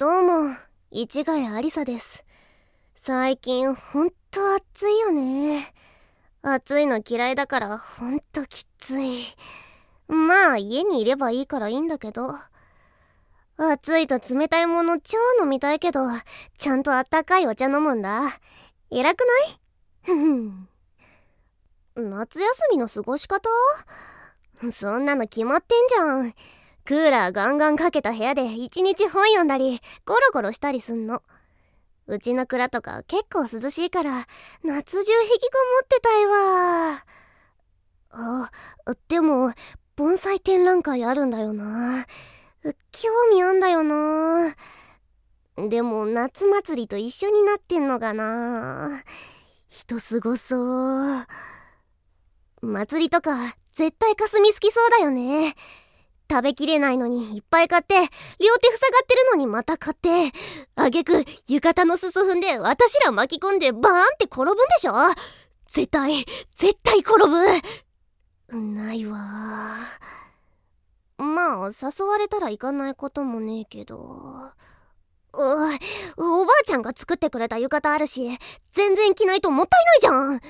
どうも、市ヶ谷ありさです。最近ほんと暑いよね。暑いの嫌いだからほんときつい。まあ家にいればいいからいいんだけど。暑いと冷たいもの超飲みたいけど、ちゃんとあったかいお茶飲むんだ。偉くない？ふふん夏休みの過ごし方？そんなの決まってんじゃん。クーラーガンガンかけた部屋で一日本読んだり、ゴロゴロしたりすんの。うちの蔵とか結構涼しいから、夏中引きこもってたいわ。あ、でも、盆栽展覧会あるんだよな。興味あんだよな。でも、夏祭りと一緒になってんのかな。人すごそう。祭りとか、絶対霞好きそうだよね。食べきれないのにいっぱい買って、両手塞がってるのにまた買って、あげく浴衣の裾踏んで私ら巻き込んでバーンって転ぶんでしょ？絶対、絶対転ぶないわまあ、誘われたら行かないこともねえけど。うおばあちゃんが作ってくれた浴衣あるし、全然着ないともったいないじゃん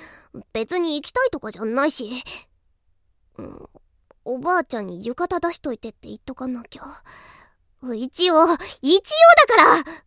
別に行きたいとかじゃないし。おばあちゃんに浴衣出しといてって言っとかなきゃ。一応、一応だから